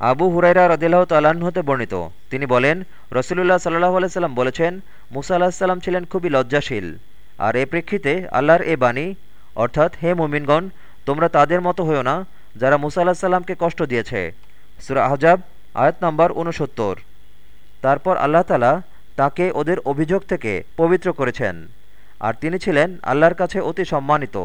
আবু হুরাইরা রদিল্লাহ তাল্লাহ্ন হতে বর্ণিত। তিনি বলেন, রসুলুল্লাহ সাল্লাহ আলাইসাল্লাম বলেছেন, মুসা আলাহিসাল্লাম ছিলেন খুবই লজ্জাশীল। আর এ প্রেক্ষিতে আল্লাহর এ বাণী, অর্থাৎ হে মুমিনগণ, তোমরা তাদের মতো হও না যারা মুসা আলাহিসাল্লামকে কষ্ট দিয়েছে। সুরা আহজাব, আয়াত নম্বর উনসত্তর তারপর আল্লাহ তালা তাকে ওদের অভিযোগ থেকে পবিত্র করেছেন। আর তিনি ছিলেন আল্লাহর কাছে অতি সম্মানিত।